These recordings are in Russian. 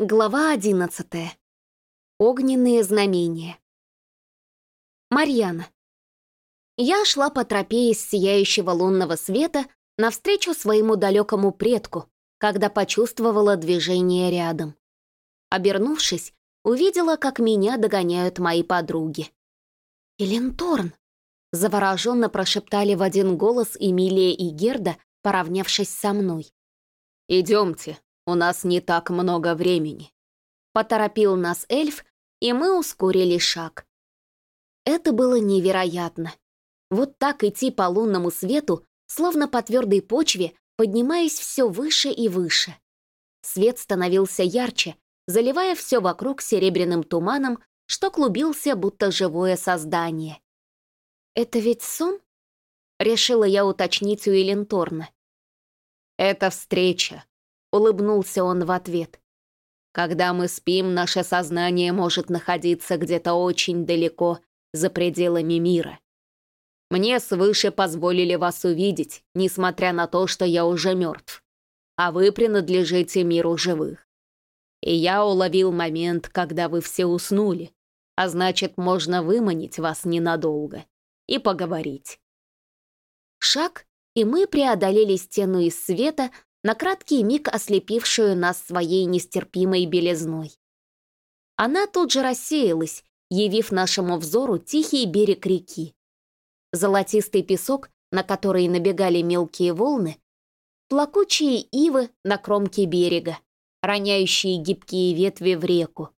Глава одиннадцатая. Огненные знамения. Марьяна. Я шла по тропе из сияющего лунного света навстречу своему далекому предку, когда почувствовала движение рядом. Обернувшись, увидела, как меня догоняют мои подруги. «Эленторн!» — завороженно прошептали в один голос Эмилия и Герда, поравнявшись со мной. «Идемте», у нас не так много времени». Поторопил нас эльф, и мы ускорили шаг. Это было невероятно. Вот так идти по лунному свету, словно по твердой почве, поднимаясь все выше и выше. Свет становился ярче, заливая все вокруг серебряным туманом, что клубился, будто живое создание. «Это ведь сон?» — решила я уточнить у Эленторна. «Это встреча», Улыбнулся он в ответ. Когда мы спим, наше сознание может находиться где-то очень далеко, за пределами мира. Мне свыше позволили вас увидеть, несмотря на то, что я уже мертв. А вы принадлежите миру живых. И я уловил момент, когда вы все уснули, а значит, можно выманить вас ненадолго и поговорить. Шаг, и мы преодолели стену из света, на краткий миг ослепившую нас своей нестерпимой белизной. Она тут же рассеялась, явив нашему взору тихий берег реки. Золотистый песок, на который набегали мелкие волны, плакучие ивы на кромке берега, роняющие гибкие ветви в реку,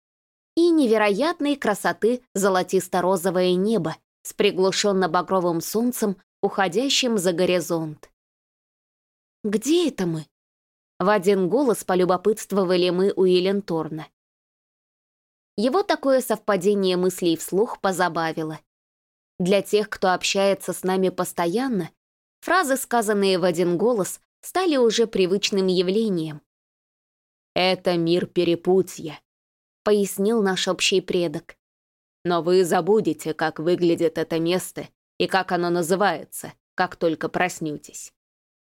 и невероятной красоты золотисто-розовое небо с приглушенно-багровым солнцем, уходящим за горизонт. «Где это мы?» В один голос полюбопытствовали мы у Еленторна. Его такое совпадение мыслей вслух позабавило. Для тех, кто общается с нами постоянно, фразы, сказанные в один голос, стали уже привычным явлением. «Это мир перепутья», — пояснил наш общий предок. «Но вы забудете, как выглядит это место и как оно называется, как только проснетесь.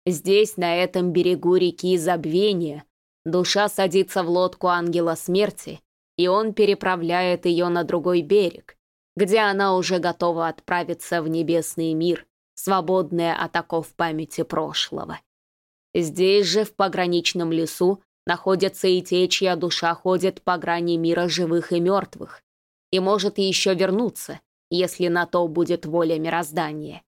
Здесь, на этом берегу реки Забвения, душа садится в лодку ангела смерти, и он переправляет ее на другой берег, где она уже готова отправиться в небесный мир, свободная от оков памяти прошлого. Здесь же, в пограничном лесу, находятся и те, чья душа ходит по грани мира живых и мертвых, и может еще вернуться, если на то будет воля мироздания.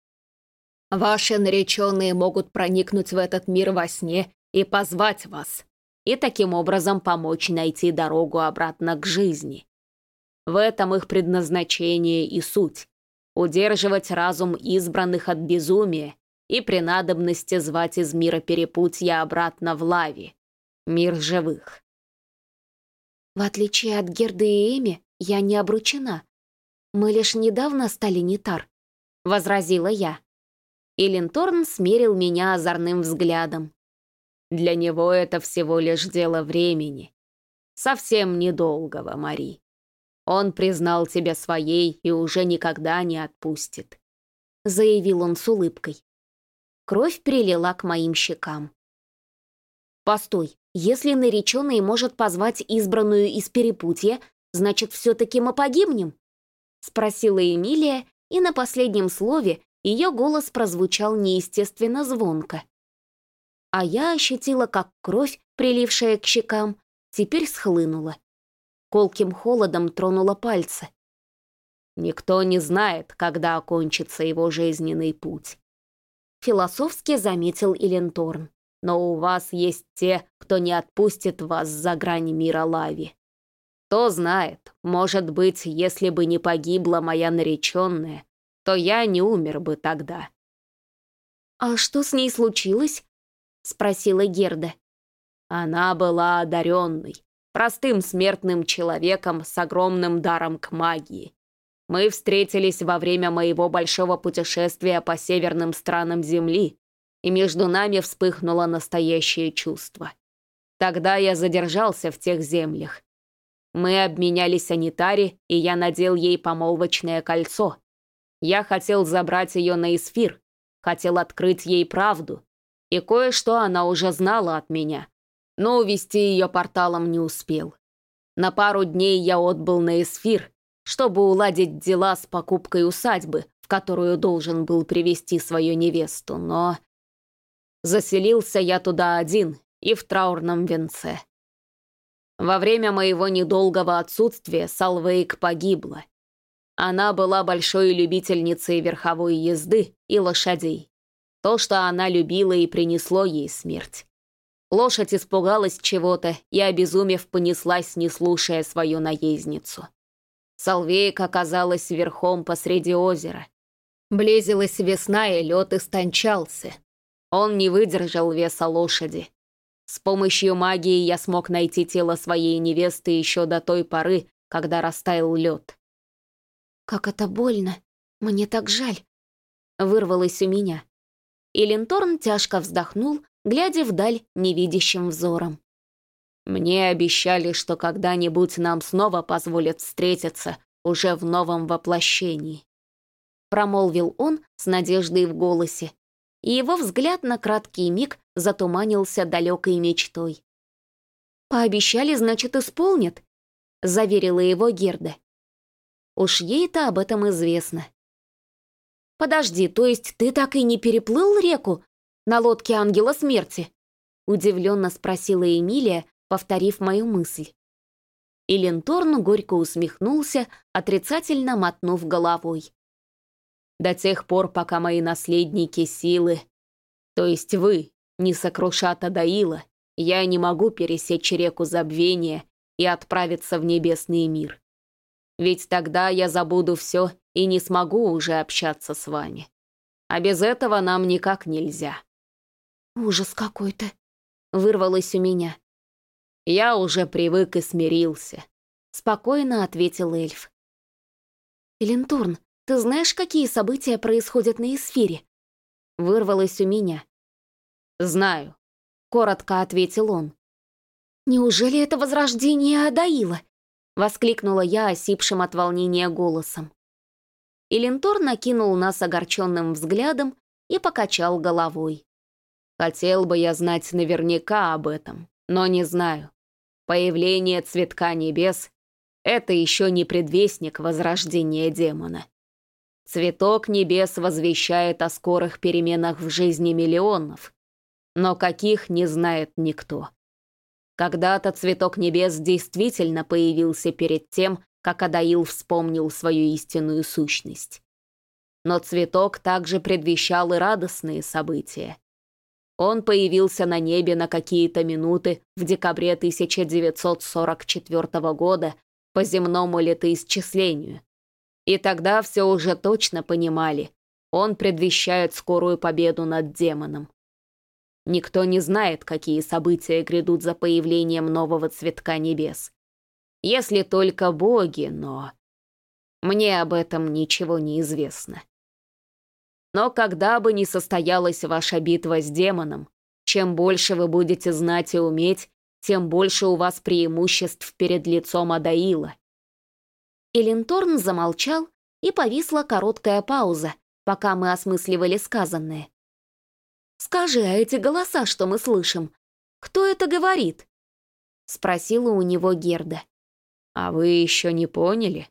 Ваши нареченные могут проникнуть в этот мир во сне и позвать вас, и таким образом помочь найти дорогу обратно к жизни. В этом их предназначение и суть — удерживать разум избранных от безумия и при надобности звать из мира перепутья обратно в лави, мир живых. В отличие от Герды и Эми, я не обручена. Мы лишь недавно стали нетар, — возразила я и Линторн смерил меня озорным взглядом. «Для него это всего лишь дело времени. Совсем недолгого, Мари. Он признал тебя своей и уже никогда не отпустит», — заявил он с улыбкой. Кровь прилила к моим щекам. «Постой, если нареченный может позвать избранную из перепутья, значит, все-таки мы погибнем?» — спросила Эмилия, и на последнем слове ее голос прозвучал неестественно звонко. А я ощутила, как кровь, прилившая к щекам, теперь схлынула. Колким холодом тронула пальцы. Никто не знает, когда окончится его жизненный путь. Философски заметил Иленторн. Но у вас есть те, кто не отпустит вас за грани мира лави. Кто знает, может быть, если бы не погибла моя нареченная, то я не умер бы тогда». «А что с ней случилось?» — спросила Герда. Она была одаренной, простым смертным человеком с огромным даром к магии. Мы встретились во время моего большого путешествия по северным странам Земли, и между нами вспыхнуло настоящее чувство. Тогда я задержался в тех землях. Мы обменялись санитари, и я надел ей помолвочное кольцо. Я хотел забрать ее на эсфир, хотел открыть ей правду. И кое-что она уже знала от меня, но увести ее порталом не успел. На пару дней я отбыл на Эсфир, чтобы уладить дела с покупкой усадьбы, в которую должен был привести свою невесту, но... Заселился я туда один и в траурном венце. Во время моего недолгого отсутствия Салвейк погибла. Она была большой любительницей верховой езды и лошадей. То, что она любила, и принесло ей смерть. Лошадь испугалась чего-то и, обезумев, понеслась, не слушая свою наездницу. Салвейк оказалась верхом посреди озера. Близилась весна, и лед истончался. Он не выдержал веса лошади. С помощью магии я смог найти тело своей невесты еще до той поры, когда растаял лед. «Как это больно! Мне так жаль!» Вырвалось у меня. И Ленторн тяжко вздохнул, глядя вдаль невидящим взором. «Мне обещали, что когда-нибудь нам снова позволят встретиться, уже в новом воплощении промолвил он с надеждой в голосе, и его взгляд на краткий миг затуманился далекой мечтой. «Пообещали, значит, исполнят», — заверила его Герда. Уж ей-то об этом известно. «Подожди, то есть ты так и не переплыл реку на лодке Ангела Смерти?» — удивленно спросила Эмилия, повторив мою мысль. И Ленторн горько усмехнулся, отрицательно мотнув головой до тех пор, пока мои наследники силы, то есть вы, не сокрушат Адаила, я не могу пересечь реку забвения и отправиться в небесный мир. Ведь тогда я забуду все и не смогу уже общаться с вами. А без этого нам никак нельзя. Ужас какой-то, вырвалось у меня. Я уже привык и смирился, спокойно ответил эльф. Элентурн, ты знаешь, какие события происходят на эсфире?» Вырвалось у меня. «Знаю», — коротко ответил он. «Неужели это возрождение Адаила?» — воскликнула я осипшим от волнения голосом. Илентор накинул нас огорченным взглядом и покачал головой. «Хотел бы я знать наверняка об этом, но не знаю. Появление цветка небес — это еще не предвестник возрождения демона. Цветок небес возвещает о скорых переменах в жизни миллионов, но каких не знает никто. Когда-то цветок небес действительно появился перед тем, как Адаил вспомнил свою истинную сущность. Но цветок также предвещал и радостные события. Он появился на небе на какие-то минуты в декабре 1944 года по земному летоисчислению, и тогда все уже точно понимали, он предвещает скорую победу над демоном. Никто не знает, какие события грядут за появлением нового цветка небес. Если только боги, но... Мне об этом ничего не известно. Но когда бы ни состоялась ваша битва с демоном, чем больше вы будете знать и уметь, тем больше у вас преимуществ перед лицом Адаила. Элинторн замолчал, и повисла короткая пауза, пока мы осмысливали сказанное. «Скажи, а эти голоса, что мы слышим, кто это говорит?» — спросила у него Герда. «А вы еще не поняли?»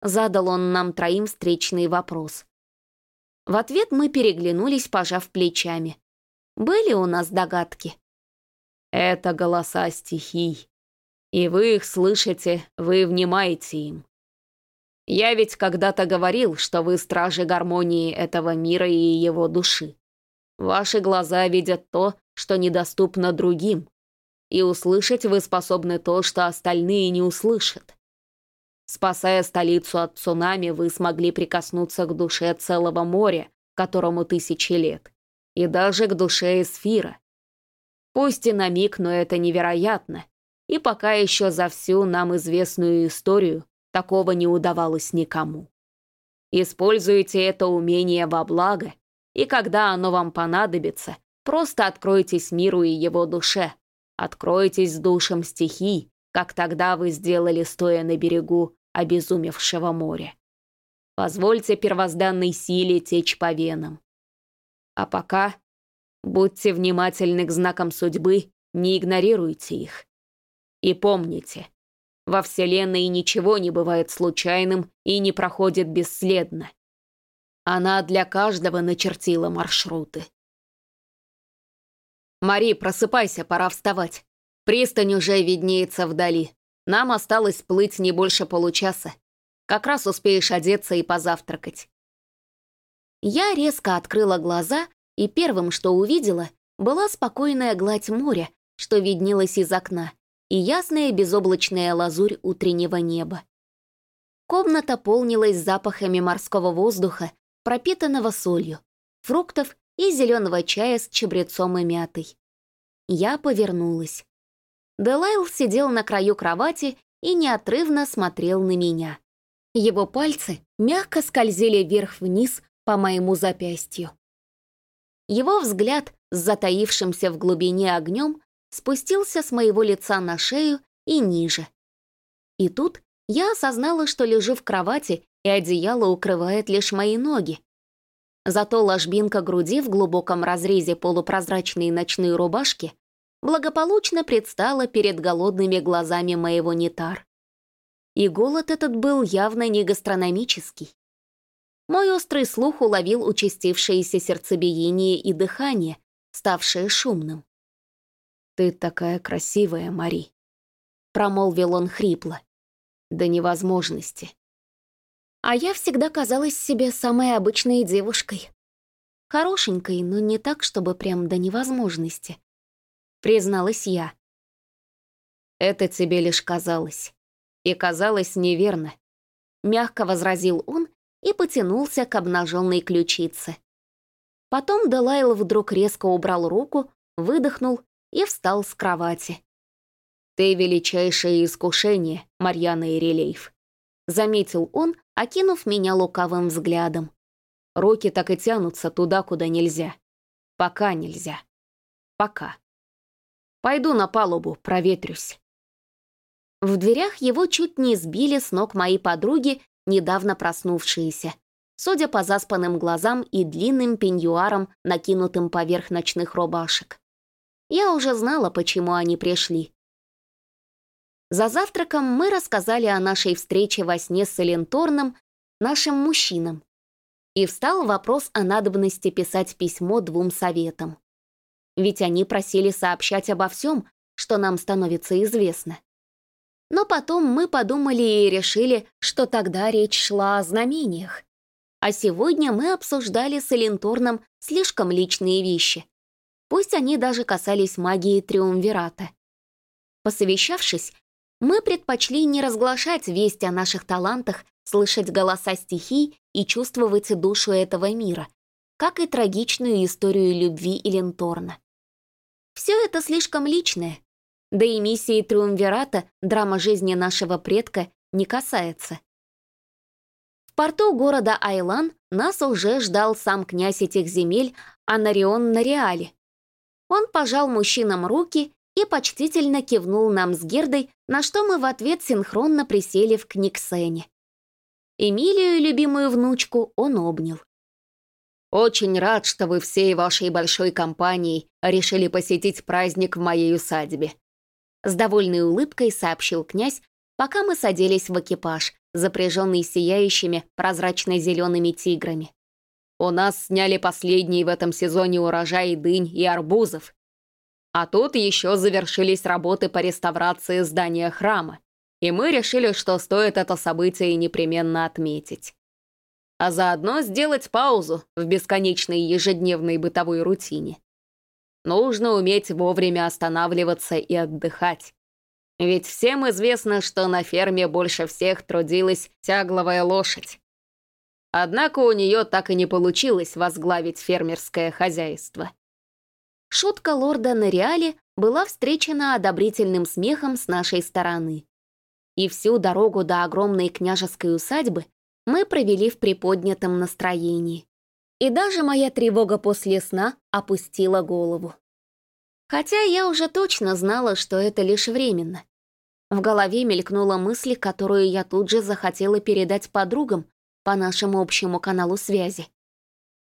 Задал он нам троим встречный вопрос. В ответ мы переглянулись, пожав плечами. Были у нас догадки? «Это голоса стихий. И вы их слышите, вы внимаете им. Я ведь когда-то говорил, что вы стражи гармонии этого мира и его души. Ваши глаза видят то, что недоступно другим, и услышать вы способны то, что остальные не услышат. Спасая столицу от цунами, вы смогли прикоснуться к душе целого моря, которому тысячи лет, и даже к душе Эсфира. Пусть и на миг, но это невероятно, и пока еще за всю нам известную историю Такого не удавалось никому. Используйте это умение во благо, и когда оно вам понадобится, просто откройтесь миру и его душе. Откройтесь душам стихий, как тогда вы сделали, стоя на берегу обезумевшего моря. Позвольте первозданной силе течь по венам. А пока будьте внимательны к знакам судьбы, не игнорируйте их. И помните, Во Вселенной ничего не бывает случайным и не проходит бесследно. Она для каждого начертила маршруты. «Мари, просыпайся, пора вставать. Пристань уже виднеется вдали. Нам осталось плыть не больше получаса. Как раз успеешь одеться и позавтракать». Я резко открыла глаза, и первым, что увидела, была спокойная гладь моря, что виднелась из окна и ясная безоблачная лазурь утреннего неба. Комната полнилась запахами морского воздуха, пропитанного солью, фруктов и зеленого чая с чабрецом и мятой. Я повернулась. Делайл сидел на краю кровати и неотрывно смотрел на меня. Его пальцы мягко скользили вверх-вниз по моему запястью. Его взгляд с затаившимся в глубине огнем спустился с моего лица на шею и ниже. И тут я осознала, что лежу в кровати, и одеяло укрывает лишь мои ноги. Зато ложбинка груди в глубоком разрезе полупрозрачной ночной рубашки благополучно предстала перед голодными глазами моего нетар. И голод этот был явно не гастрономический. Мой острый слух уловил участившееся сердцебиение и дыхание, ставшее шумным. «Ты такая красивая, Мари», — промолвил он хрипло. «До невозможности». А я всегда казалась себе самой обычной девушкой. Хорошенькой, но не так, чтобы прям до невозможности. Призналась я. «Это тебе лишь казалось. И казалось неверно», — мягко возразил он и потянулся к обнаженной ключице. Потом Делайл вдруг резко убрал руку, выдохнул и встал с кровати. «Ты величайшее искушение, Марьяна Ирелеев», — заметил он, окинув меня лукавым взглядом. «Руки так и тянутся туда, куда нельзя. Пока нельзя. Пока. Пойду на палубу, проветрюсь». В дверях его чуть не сбили с ног мои подруги, недавно проснувшиеся, судя по заспанным глазам и длинным пеньюарам, накинутым поверх ночных рубашек. Я уже знала, почему они пришли. За завтраком мы рассказали о нашей встрече во сне с Эленторном, нашим мужчинам. И встал вопрос о надобности писать письмо двум советам. Ведь они просили сообщать обо всем, что нам становится известно. Но потом мы подумали и решили, что тогда речь шла о знамениях. А сегодня мы обсуждали с Эленторном слишком личные вещи, Пусть они даже касались магии Триумвирата. Посовещавшись, мы предпочли не разглашать весть о наших талантах, слышать голоса стихий и чувствовать душу этого мира, как и трагичную историю любви Эленторна. Все это слишком личное, да и миссии Триумвирата драма жизни нашего предка не касается. В порту города Айлан нас уже ждал сам князь этих земель Анарион Нариали, он пожал мужчинам руки и почтительно кивнул нам с Гердой, на что мы в ответ синхронно присели в книгсене. Эмилию, любимую внучку, он обнял. «Очень рад, что вы всей вашей большой компанией решили посетить праздник в моей усадьбе», с довольной улыбкой сообщил князь, пока мы садились в экипаж, запряженный сияющими прозрачно-зелеными тиграми. У нас сняли последний в этом сезоне урожай дынь и арбузов. А тут еще завершились работы по реставрации здания храма, и мы решили, что стоит это событие непременно отметить. А заодно сделать паузу в бесконечной ежедневной бытовой рутине. Нужно уметь вовремя останавливаться и отдыхать. Ведь всем известно, что на ферме больше всех трудилась тягловая лошадь. Однако у нее так и не получилось возглавить фермерское хозяйство. Шутка лорда Нориали была встречена одобрительным смехом с нашей стороны. И всю дорогу до огромной княжеской усадьбы мы провели в приподнятом настроении. И даже моя тревога после сна опустила голову. Хотя я уже точно знала, что это лишь временно. В голове мелькнула мысль, которую я тут же захотела передать подругам, по нашему общему каналу связи.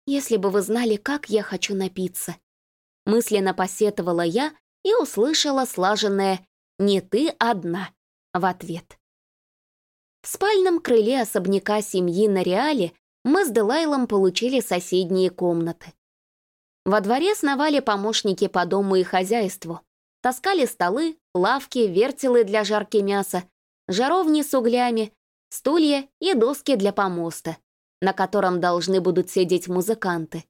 Если бы вы знали, как я хочу напиться. Мысленно посетовала я и услышала слаженное «Не ты одна». в ответ. В спальном крыле особняка семьи на Реале мы с Делайлом получили соседние комнаты. Во дворе сновали помощники по дому и хозяйству. Таскали столы, лавки, вертелы для жарки мяса, жаровни с углями, стулья и доски для помоста, на котором должны будут сидеть музыканты.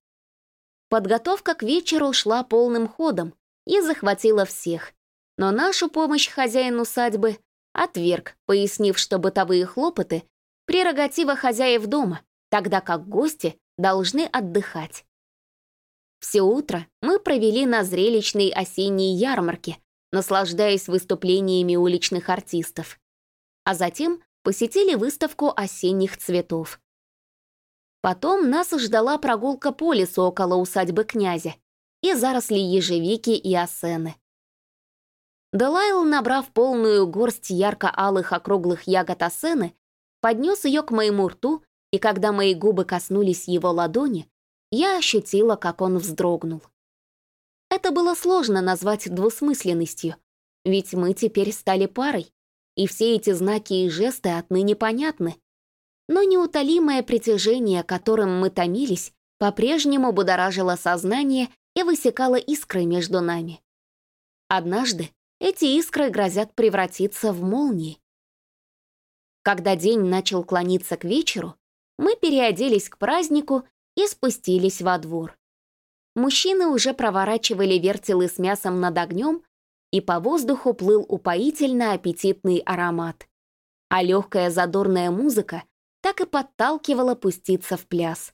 Подготовка к вечеру шла полным ходом и захватила всех. Но нашу помощь хозяин усадьбы отверг, пояснив, что бытовые хлопоты — прерогатива хозяев дома, тогда как гости должны отдыхать. Все утро мы провели на зрелищной осенней ярмарке, наслаждаясь выступлениями уличных артистов. А затем посетили выставку осенних цветов. Потом нас ждала прогулка по лесу около усадьбы князя и заросли ежевики и осены. Делайл, набрав полную горсть ярко-алых округлых ягод осены, поднес ее к моему рту, и когда мои губы коснулись его ладони, я ощутила, как он вздрогнул. Это было сложно назвать двусмысленностью, ведь мы теперь стали парой, и все эти знаки и жесты отныне понятны. Но неутолимое притяжение, которым мы томились, по-прежнему будоражило сознание и высекало искры между нами. Однажды эти искры грозят превратиться в молнии. Когда день начал клониться к вечеру, мы переоделись к празднику и спустились во двор. Мужчины уже проворачивали вертелы с мясом над огнем, и по воздуху плыл упоительно аппетитный аромат. А легкая задорная музыка так и подталкивала пуститься в пляс.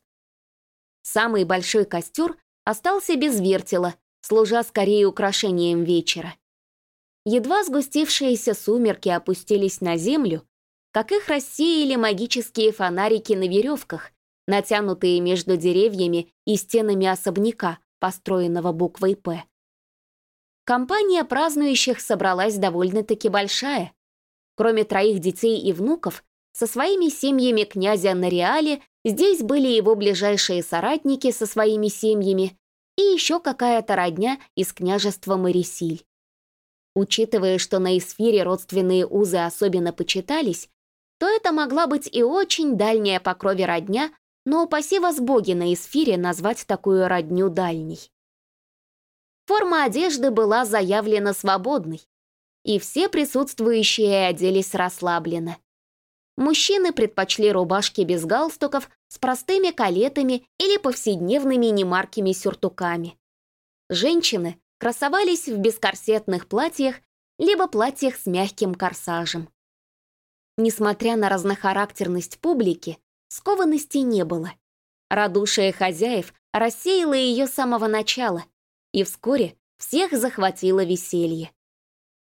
Самый большой костер остался без вертела, служа скорее украшением вечера. Едва сгустившиеся сумерки опустились на землю, как их рассеяли магические фонарики на веревках, натянутые между деревьями и стенами особняка, построенного буквой «П». Компания празднующих собралась довольно-таки большая. Кроме троих детей и внуков, со своими семьями князя на Реале здесь были его ближайшие соратники со своими семьями и еще какая-то родня из княжества Марисиль. Учитывая, что на эсфире родственные узы особенно почитались, то это могла быть и очень дальняя по крови родня но упаси вас боги на эсфире назвать такую родню дальней. Форма одежды была заявлена свободной, и все присутствующие оделись расслабленно. Мужчины предпочли рубашки без галстуков с простыми калетами или повседневными немаркими сюртуками. Женщины красовались в бескорсетных платьях либо платьях с мягким корсажем. Несмотря на разнохарактерность публики, Скованности не было. Радушие хозяев рассеяло ее с самого начала, и вскоре всех захватило веселье.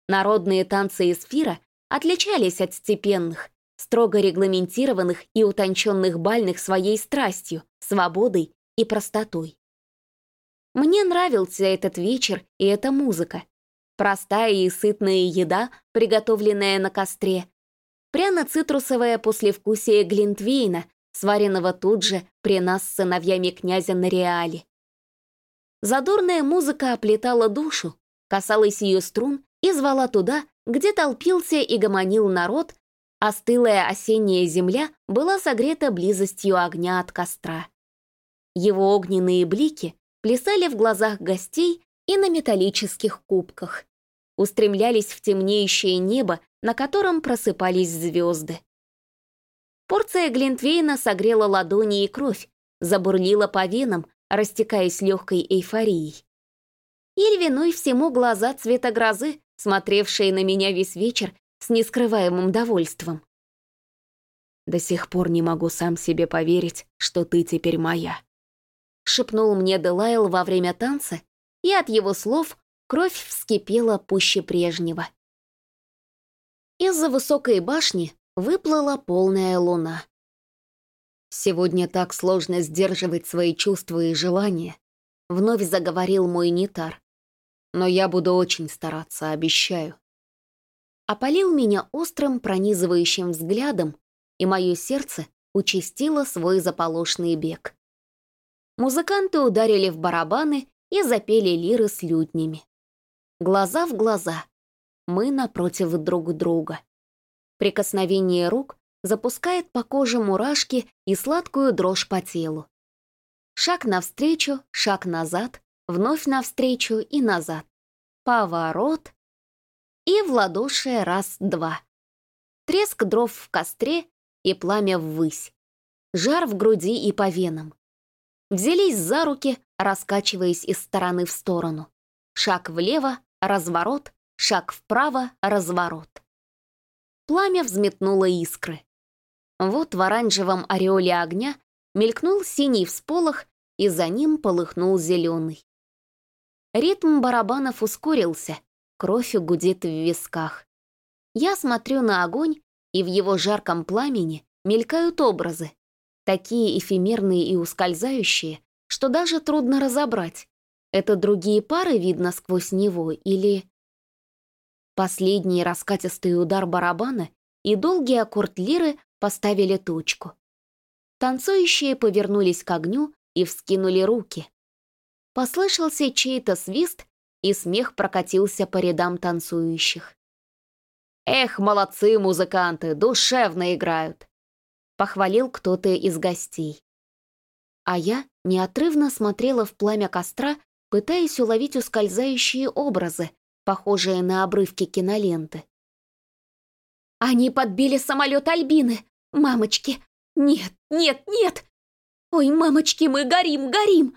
Народные танцы эсфира отличались от степенных, строго регламентированных и утонченных бальных своей страстью, свободой и простотой. Мне нравился этот вечер и эта музыка. Простая и сытная еда, приготовленная на костре, пряно-цитрусовое послевкусие глинтвейна, сваренного тут же при нас с сыновьями князя на реале. Задорная музыка оплетала душу, касалась ее струн и звала туда, где толпился и гомонил народ, а стылая осенняя земля была согрета близостью огня от костра. Его огненные блики плясали в глазах гостей и на металлических кубках, устремлялись в темнеющее небо, на котором просыпались звезды. Порция Глинтвейна согрела ладони и кровь, забурлила по венам, растекаясь легкой эйфорией. Или виной всему глаза цвета грозы, смотревшие на меня весь вечер с нескрываемым довольством. «До сих пор не могу сам себе поверить, что ты теперь моя», — шепнул мне Делайл во время танца, и от его слов кровь вскипела пуще прежнего. Из-за высокой башни выплыла полная луна. «Сегодня так сложно сдерживать свои чувства и желания», — вновь заговорил мой Нитар. «Но я буду очень стараться, обещаю». Опалил меня острым, пронизывающим взглядом, и мое сердце участило свой заполошный бег. Музыканты ударили в барабаны и запели лиры с лютнями. Глаза в глаза. Мы напротив друг друга. Прикосновение рук запускает по коже мурашки и сладкую дрожь по телу. Шаг навстречу, шаг назад, вновь навстречу и назад. Поворот. И в ладоши раз-два. Треск дров в костре и пламя ввысь. Жар в груди и по венам. Взялись за руки, раскачиваясь из стороны в сторону. Шаг влево, разворот, шаг вправо, разворот. Пламя взметнуло искры. Вот в оранжевом ореоле огня мелькнул синий всполох, и за ним полыхнул зеленый. Ритм барабанов ускорился, кровь гудит в висках. Я смотрю на огонь, и в его жарком пламени мелькают образы, такие эфемерные и ускользающие, что даже трудно разобрать, это другие пары видно сквозь него или... Последний раскатистый удар барабана и долгий аккорд лиры поставили точку. Танцующие повернулись к огню и вскинули руки. Послышался чей-то свист, и смех прокатился по рядам танцующих. «Эх, молодцы музыканты, душевно играют!» — похвалил кто-то из гостей. А я неотрывно смотрела в пламя костра, пытаясь уловить ускользающие образы, похожие на обрывки киноленты. «Они подбили самолет Альбины! Мамочки! Нет, нет, нет! Ой, мамочки, мы горим, горим!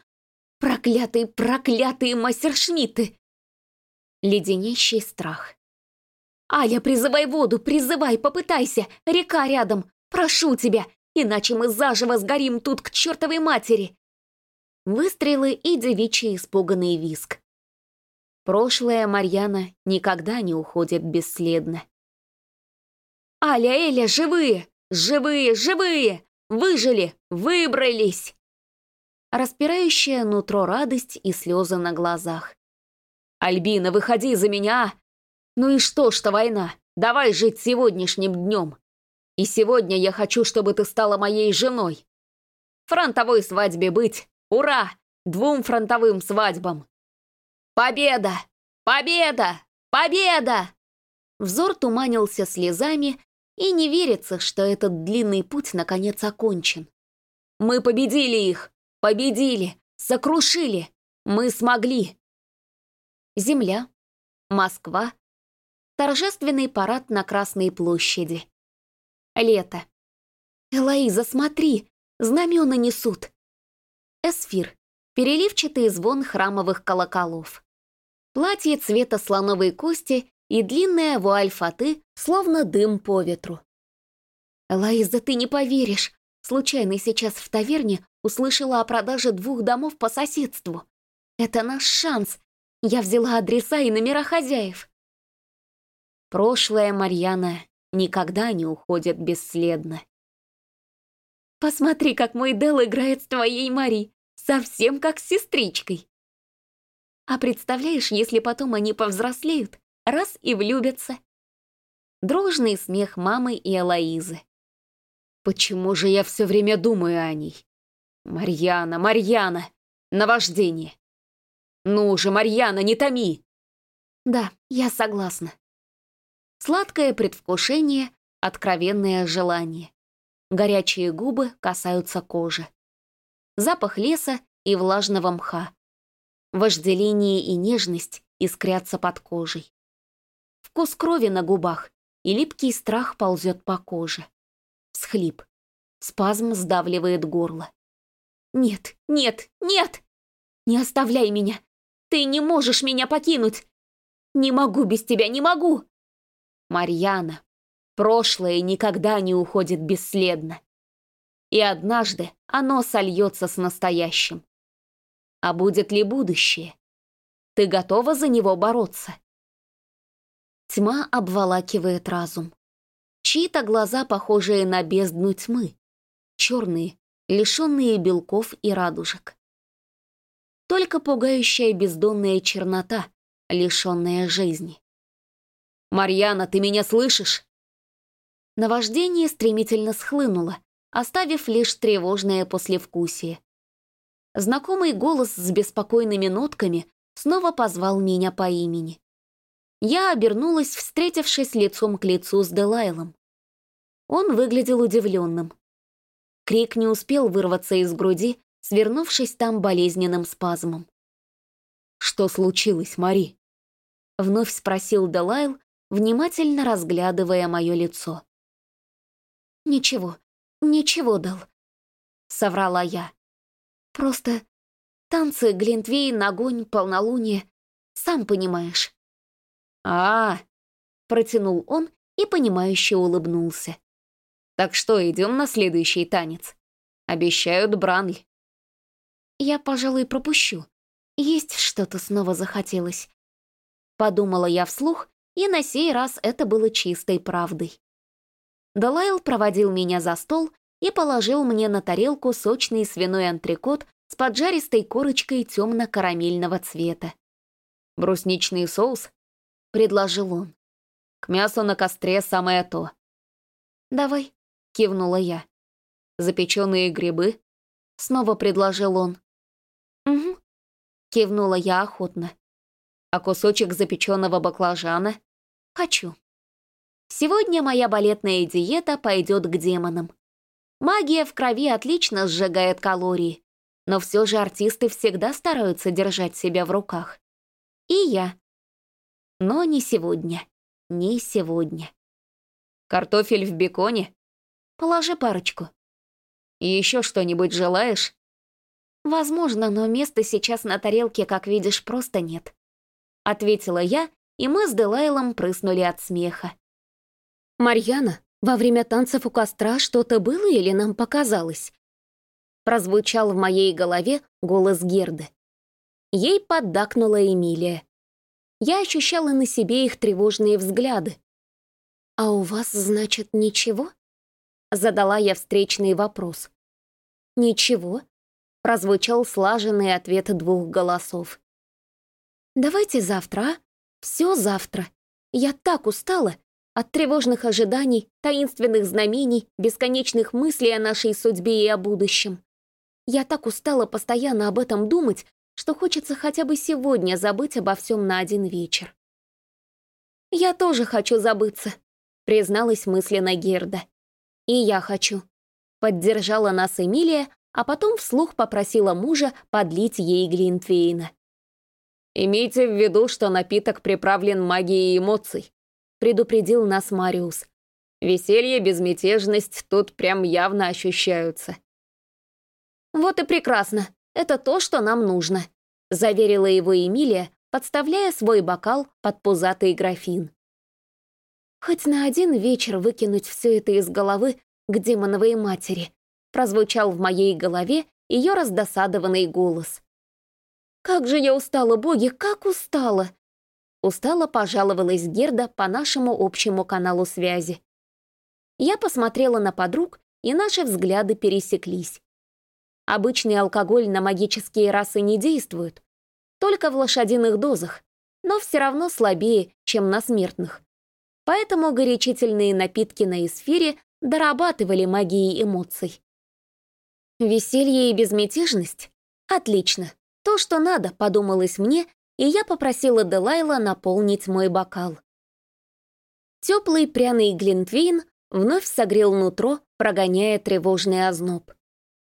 Проклятые, проклятые мастершмитты!» Леденящий страх. «Аля, призывай воду, призывай, попытайся! Река рядом! Прошу тебя, иначе мы заживо сгорим тут к чертовой матери!» Выстрелы и девичий испуганный виск. Прошлое Марьяна никогда не уходит бесследно. «Аля, Эля, живые! Живые, живые! Выжили! Выбрались!» Распирающая нутро радость и слезы на глазах. «Альбина, выходи за меня! Ну и что, что война? Давай жить сегодняшним днем! И сегодня я хочу, чтобы ты стала моей женой! Фронтовой свадьбе быть! Ура! Двум фронтовым свадьбам! Победа! Победа! Победа! Взор туманился слезами, и не верится, что этот длинный путь наконец окончен. Мы победили их! Победили! Сокрушили! Мы смогли! Земля, Москва, торжественный парад на Красной площади. Лето. Элоиза, смотри, знамена несут. Эсфир. Переливчатый звон храмовых колоколов. Платье цвета слоновой кости и длинная вуаль фаты, словно дым по ветру. «Лаиза, ты не поверишь! Случайно сейчас в таверне услышала о продаже двух домов по соседству. Это наш шанс. Я взяла адреса и номера хозяев». Прошлое Марьяна никогда не уходит бесследно. Посмотри, как мой Дел играет с твоей Мари, совсем как с сестричкой. А представляешь, если потом они повзрослеют, раз и влюбятся? Дружный смех мамы и Элоизы. Почему же я все время думаю о ней? Марьяна, Марьяна, наваждение. Ну же, Марьяна, не томи. Да, я согласна. Сладкое предвкушение, откровенное желание. Горячие губы касаются кожи. Запах леса и влажного мха. Вожделение и нежность искрятся под кожей. Вкус крови на губах, и липкий страх ползет по коже. Всхлип. Спазм сдавливает горло. «Нет, нет, нет! Не оставляй меня! Ты не можешь меня покинуть! Не могу без тебя, не могу!» Марьяна, Прошлое никогда не уходит бесследно. И однажды оно сольется с настоящим. А будет ли будущее? Ты готова за него бороться? Тьма обволакивает разум. Чьи-то глаза, похожие на бездну тьмы. Черные, лишенные белков и радужек. Только пугающая бездонная чернота, лишенная жизни. «Марьяна, ты меня слышишь?» Наваждение стремительно схлынуло, оставив лишь тревожное послевкусие. Знакомый голос с беспокойными нотками снова позвал меня по имени. Я обернулась, встретившись лицом к лицу с Делайлом. Он выглядел удивленным. Крик не успел вырваться из груди, свернувшись там болезненным спазмом. «Что случилось, Мари?» Вновь спросил Делайл, внимательно разглядывая мое лицо. «Ничего, ничего, Дал», — соврала я. «Просто танцы, глинтвейн, огонь, полнолуние, сам понимаешь». А, -а, -а протянул он и понимающе улыбнулся. Так что, идем на следующий танец? Обещают Бранль. Я, пожалуй, пропущу. Есть что-то снова захотелось. Подумала я вслух, и на сей раз это было чистой правдой. Далайл проводил меня за стол и положил мне на тарелку сочный свиной антрикот с поджаристой корочкой темно-карамельного цвета. «Брусничный соус?» — предложил он. «К мясу на костре самое то». «Давай», — кивнула я. «Запеченные грибы?» — снова предложил он. «Угу», — кивнула я охотно. «А кусочек запеченного баклажана?» «Хочу». Сегодня моя балетная диета пойдет к демонам. Магия в крови отлично сжигает калории, но все же артисты всегда стараются держать себя в руках. И я. Но не сегодня. Не сегодня. Картофель в беконе? Положи парочку. Еще что-нибудь желаешь? Возможно, но места сейчас на тарелке, как видишь, просто нет. Ответила я, и мы с Делайлом прыснули от смеха. «Марьяна, во время танцев у костра что-то было или нам показалось?» Прозвучал в моей голове голос Герды. Ей поддакнула Эмилия. Я ощущала на себе их тревожные взгляды, «А у вас, значит, ничего?» Задала я встречный вопрос. «Ничего», — прозвучал слаженный ответ двух голосов. «Давайте завтра, а? Все завтра. Я так устала от тревожных ожиданий, таинственных знамений, бесконечных мыслей о нашей судьбе и о будущем. Я так устала постоянно об этом думать, что хочется хотя бы сегодня забыть обо всем на один вечер. Я тоже хочу забыться, призналась мысленно Герда. «И я хочу». Поддержала нас Эмилия, а потом вслух попросила мужа подлить ей Глинтвейна. «Имейте в виду, что напиток приправлен магией эмоций», предупредил нас Мариус. «Веселье, безмятежность тут прям явно ощущаются». «Вот и прекрасно. Это то, что нам нужно», заверила его Эмилия, подставляя свой бокал под пузатый графин. Хоть на один вечер выкинуть все это из головы к демоновой матери, прозвучал в моей голове ее раздосадованный голос. «Как же я устала, боги, как устала!» Устала пожаловалась Герда по нашему общему каналу связи. Я посмотрела на подруг, и наши взгляды пересеклись. Обычный алкоголь на магические расы не действует, только в лошадиных дозах, но все равно слабее, чем на смертных. Поэтому горячительные напитки на эсфире дорабатывали магией эмоций. Веселье и безмятежность? Отлично. То, что надо, подумалось мне, и я попросила Делайла наполнить мой бокал. Теплый пряный глинтвейн вновь согрел нутро, прогоняя тревожный озноб.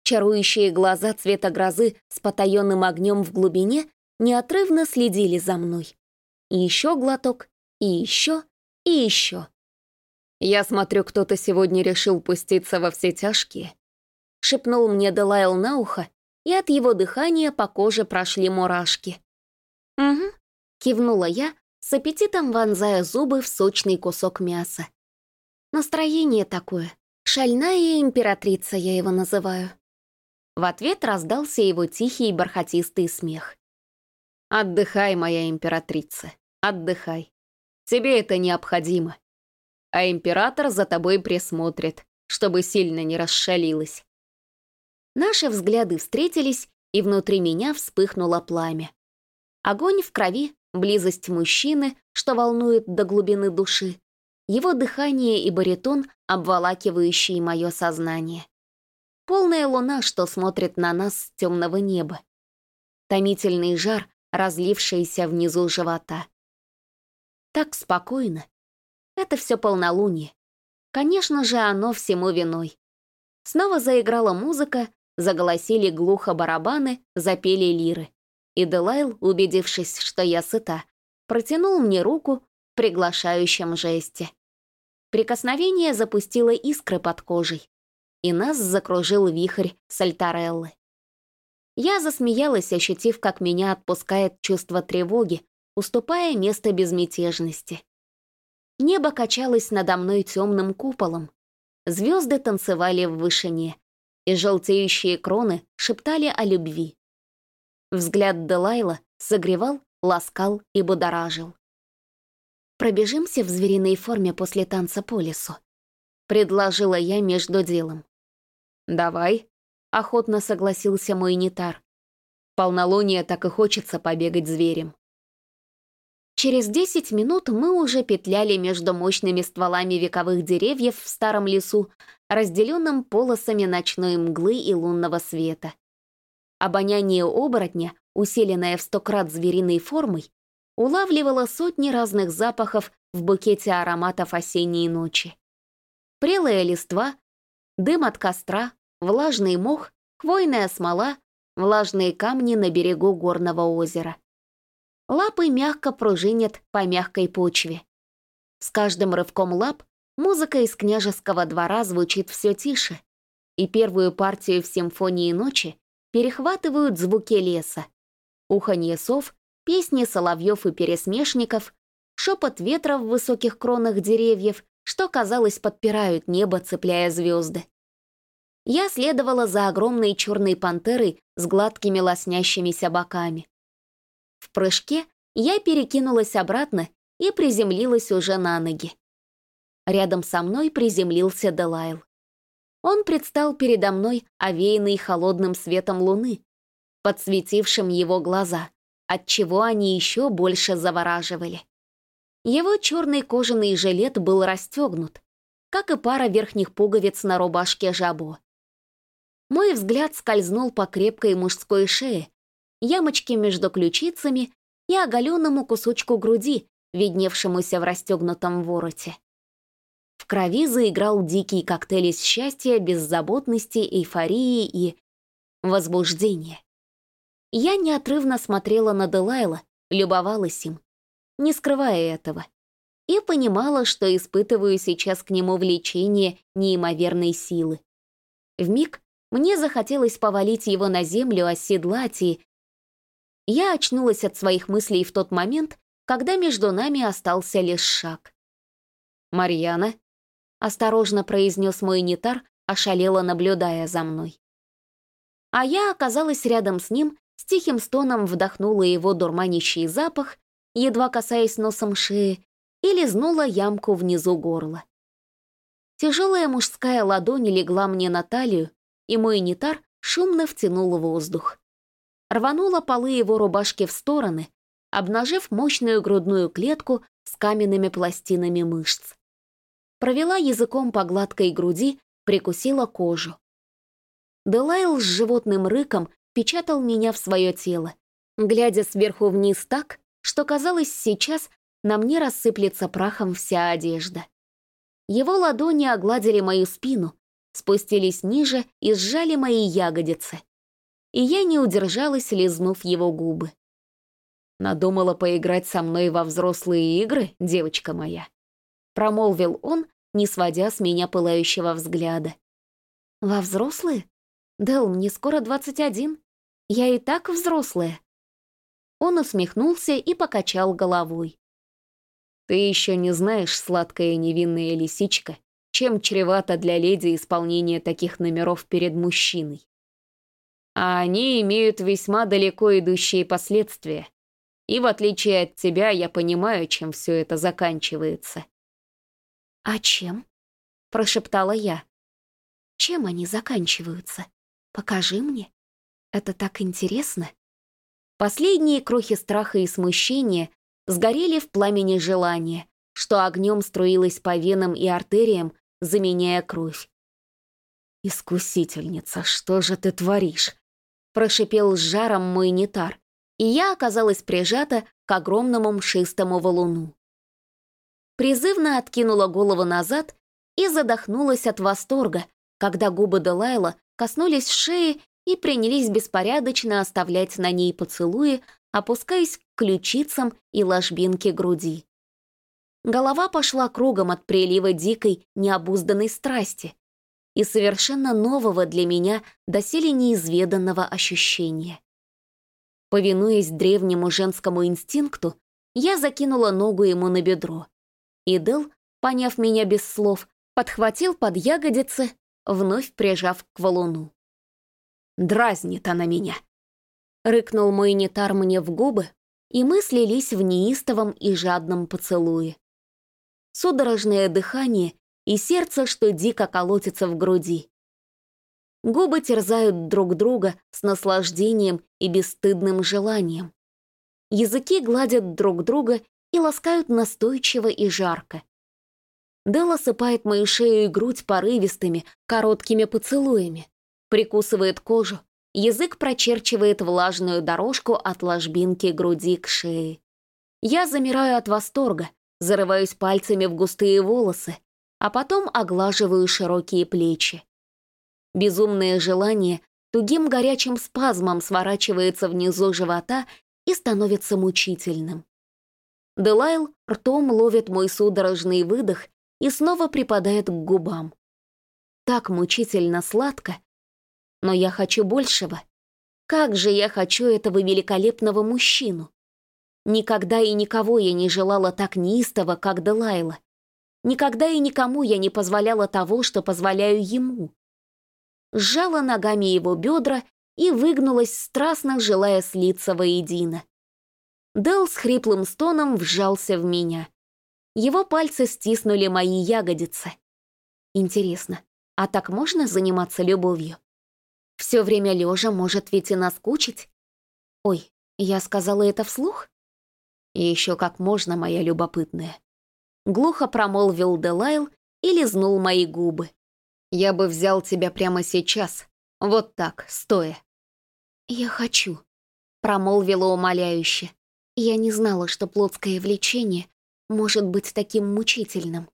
Чарующие глаза цвета грозы с потаенным огнем в глубине неотрывно следили за мной. Еще глоток, и еще, и еще. «Я смотрю, кто-то сегодня решил пуститься во все тяжкие», — шепнул мне Делайл на ухо, и от его дыхания по коже прошли мурашки. «Угу», — кивнула я, с аппетитом вонзая зубы в сочный кусок мяса. Настроение такое. Шальная императрица я его называю. В ответ раздался его тихий бархатистый смех. «Отдыхай, моя императрица, отдыхай. Тебе это необходимо. А император за тобой присмотрит, чтобы сильно не расшалилась. Наши взгляды встретились, и внутри меня вспыхнуло пламя. Огонь в крови, близость мужчины, что волнует до глубины души, его дыхание и баритон, обволакивающие мое сознание. Полная луна, что смотрит на нас с темного неба. Томительный жар, разлившийся внизу живота. Так спокойно. Это все полнолуние. Конечно же, оно всему виной. Снова заиграла музыка, заголосили глухо барабаны, запели лиры. И Делайл, убедившись, что я сыта, протянул мне руку в приглашающем жесте. Прикосновение запустило искры под кожей, и нас закружил вихрь сальтареллы. Я засмеялась, ощутив, как меня отпускает чувство тревоги, уступая место безмятежности. Небо качалось надо мной темным куполом. Звезды танцевали в вышине, и желтеющие кроны шептали о любви. Взгляд Делайла согревал, ласкал и будоражил. «Пробежимся в звериной форме после танца по лесу», — предложила я между делом. «Давай», — охотно согласился мой нетар. «Полнолуние так и хочется побегать зверем». Через десять минут мы уже петляли между мощными стволами вековых деревьев в старом лесу, разделенном полосами ночной мглы и лунного света. Обоняние оборотня, усиленное в сто крат звериной формой, улавливало сотни разных запахов в букете ароматов осенней ночи. Прелая листва, дым от костра, влажный мох, хвойная смола, влажные камни на берегу горного озера. Лапы мягко пружинят по мягкой почве. С каждым рывком лап музыка из княжеского двора звучит все тише, и первую партию в симфонии ночи перехватывают звуки леса. Уханье сов, песни соловьев и пересмешников, шепот ветра в высоких кронах деревьев, что, казалось, подпирают небо, цепляя звезды. Я следовала за огромной черной пантерой с гладкими лоснящимися боками. В прыжке я перекинулась обратно и приземлилась уже на ноги. Рядом со мной приземлился Делайл. Он предстал передо мной, овеянный холодным светом луны, подсветившим его глаза, отчего они еще больше завораживали. Его черный кожаный жилет был расстегнут, как и пара верхних пуговиц на рубашке Жабо. Мой взгляд скользнул по крепкой мужской шее, ямочке между ключицами и оголенному кусочку груди, видневшемуся в расстегнутом вороте. В крови заиграл дикий коктейль из счастья, беззаботности, эйфории и возбуждения. Я неотрывно смотрела на Делайла, любовалась им, не скрывая этого, и понимала, что испытываю сейчас к нему влечение неимоверной силы. Вмиг мне захотелось повалить его на землю, оседлать и я очнулась от своих мыслей в тот момент, когда между нами остался лишь шаг. «Марьяна», — осторожно произнес мой нетар, ошалело наблюдая за мной. А я оказалась рядом с ним, с тихим стоном вдохнула его дурманящий запах, едва касаясь носом шеи, и лизнула ямку внизу горла. Тяжелая мужская ладонь легла мне на талию, и мой нетар шумно втянул воздух рванула полы его рубашки в стороны, обнажив мощную грудную клетку с каменными пластинами мышц. Провела языком по гладкой груди, прикусила кожу. Делайл с животным рыком печатал меня в свое тело, глядя сверху вниз так, что казалось сейчас на мне рассыплется прахом вся одежда. Его ладони огладили мою спину, спустились ниже и сжали мои ягодицы и я не удержалась, лизнув его губы. «Надумала поиграть со мной во взрослые игры, девочка моя?» Промолвил он, не сводя с меня пылающего взгляда. «Во взрослые? Дэл, мне скоро двадцать один. Я и так взрослая». Он усмехнулся и покачал головой. «Ты еще не знаешь, сладкая невинная лисичка, чем чревато для леди исполнение таких номеров перед мужчиной а они имеют весьма далеко идущие последствия. И в отличие от тебя, я понимаю, чем все это заканчивается». «А чем?» — прошептала я. «Чем они заканчиваются? Покажи мне. Это так интересно». Последние крохи страха и смущения сгорели в пламени желания, что огнем струилось по венам и артериям, заменяя кровь. «Искусительница, что же ты творишь?» Прошипел с жаром мой нетар, и я оказалась прижата к огромному мшистому валуну. Призывно откинула голову назад и задохнулась от восторга, когда губы Делайла коснулись шеи и принялись беспорядочно оставлять на ней поцелуи, опускаясь к ключицам и ложбинке груди. Голова пошла кругом от прилива дикой, необузданной страсти и совершенно нового для меня доселе неизведанного ощущения. Повинуясь древнему женскому инстинкту, я закинула ногу ему на бедро. И Дел, поняв меня без слов, подхватил под ягодицы, вновь прижав к валуну. «Дразнит она меня!» Рыкнул мой нетар мне в губы, и мы слились в неистовом и жадном поцелуе. Судорожное дыхание и сердце, что дико колотится в груди. Губы терзают друг друга с наслаждением и бесстыдным желанием. Языки гладят друг друга и ласкают настойчиво и жарко. Дел осыпает мою шею и грудь порывистыми, короткими поцелуями, прикусывает кожу, язык прочерчивает влажную дорожку от ложбинки груди к шее. Я замираю от восторга, зарываюсь пальцами в густые волосы, а потом оглаживаю широкие плечи. Безумное желание тугим горячим спазмом сворачивается внизу живота и становится мучительным. Делайл ртом ловит мой судорожный выдох и снова припадает к губам. Так мучительно сладко. Но я хочу большего. Как же я хочу этого великолепного мужчину. Никогда и никого я не желала так неистово, как Делайла. Никогда и никому я не позволяла того, что позволяю ему. Сжала ногами его бедра и выгнулась страстно, желая слиться воедино. Дел с хриплым стоном вжался в меня. Его пальцы стиснули мои ягодицы. Интересно, а так можно заниматься любовью? Все время лежа может ведь и наскучить? Ой, я сказала это вслух? Еще как можно, моя любопытная. Глухо промолвил Делайл и лизнул мои губы. Я бы взял тебя прямо сейчас, вот так, стоя. Я хочу, промолвила умоляюще. Я не знала, что плотское влечение может быть таким мучительным.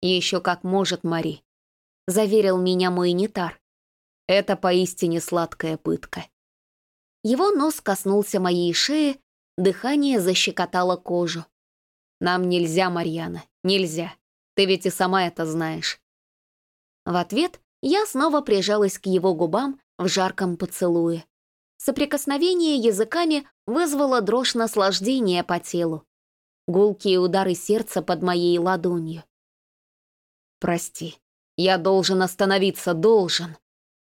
Еще как может, Мари, заверил меня мой нетар. Это поистине сладкая пытка. Его нос коснулся моей шеи, дыхание защекотало кожу. Нам нельзя, Марьяна, нельзя. Ты ведь и сама это знаешь. В ответ я снова прижалась к его губам в жарком поцелуе. Соприкосновение языками вызвало дрожь наслаждения по телу гулкие удары сердца под моей ладонью. «Прости, я должен остановиться, должен!»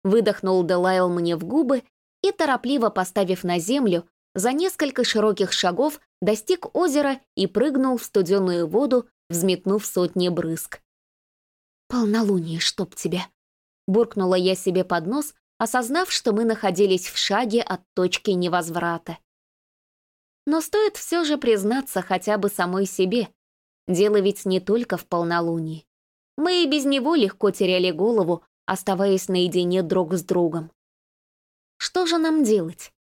Выдохнул Делайл мне в губы и, торопливо поставив на землю, за несколько широких шагов достиг озера и прыгнул в студеную воду, взметнув сотни брызг. «Полнолуние, чтоб тебя!» Буркнула я себе под нос, осознав, что мы находились в шаге от точки невозврата. Но стоит все же признаться хотя бы самой себе. Дело ведь не только в полнолунии. Мы и без него легко теряли голову, оставаясь наедине друг с другом. Что же нам делать?